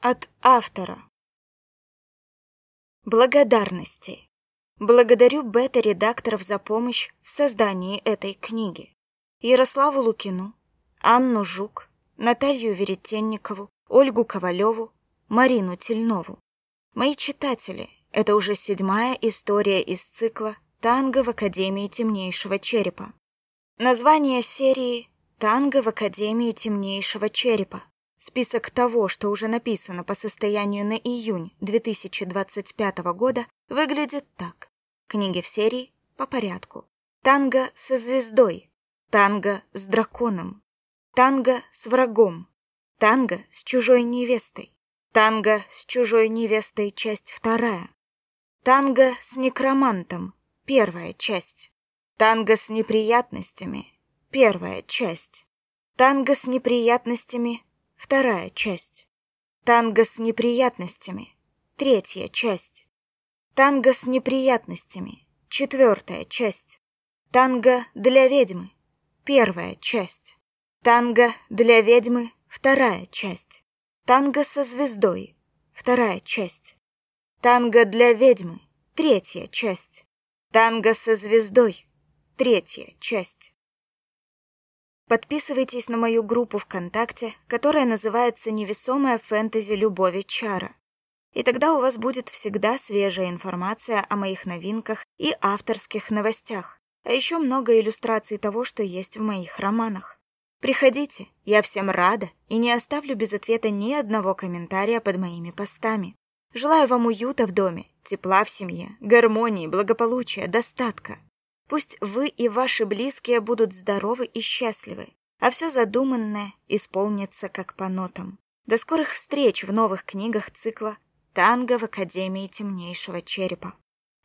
От автора. Благодарности. Благодарю бета-редакторов за помощь в создании этой книги. Ярославу Лукину, Анну Жук, Наталью Веретенникову, Ольгу Ковалеву, Марину Тельнову. Мои читатели, это уже седьмая история из цикла «Танго в Академии темнейшего черепа». Название серии «Танго в Академии темнейшего черепа». Список того, что уже написано по состоянию на июнь 2025 года, выглядит так. Книги в серии по порядку. Танго со звездой. Танго с драконом. Танго с врагом. Танго с чужой невестой. Танго с чужой невестой, часть вторая. Танго с некромантом, первая часть. Танго с неприятностями, первая часть. Танго с неприятностями, вторая часть. Танго с неприятностями, третья часть. Танго с неприятностями, четвертая часть. Танго для ведьмы, первая часть. Танго для ведьмы, вторая часть. Танго со звездой, вторая часть. Танго для ведьмы, третья часть. Танго со звездой, третья часть. Подписывайтесь на мою группу ВКонтакте, которая называется «Невесомая фэнтези любови Чара». И тогда у вас будет всегда свежая информация о моих новинках и авторских новостях, а еще много иллюстраций того, что есть в моих романах. Приходите, я всем рада и не оставлю без ответа ни одного комментария под моими постами. Желаю вам уюта в доме, тепла в семье, гармонии, благополучия, достатка. Пусть вы и ваши близкие будут здоровы и счастливы, а все задуманное исполнится как по нотам. До скорых встреч в новых книгах цикла «Танго в Академии темнейшего черепа».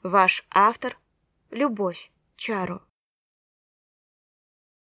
Ваш автор — Любовь Чару.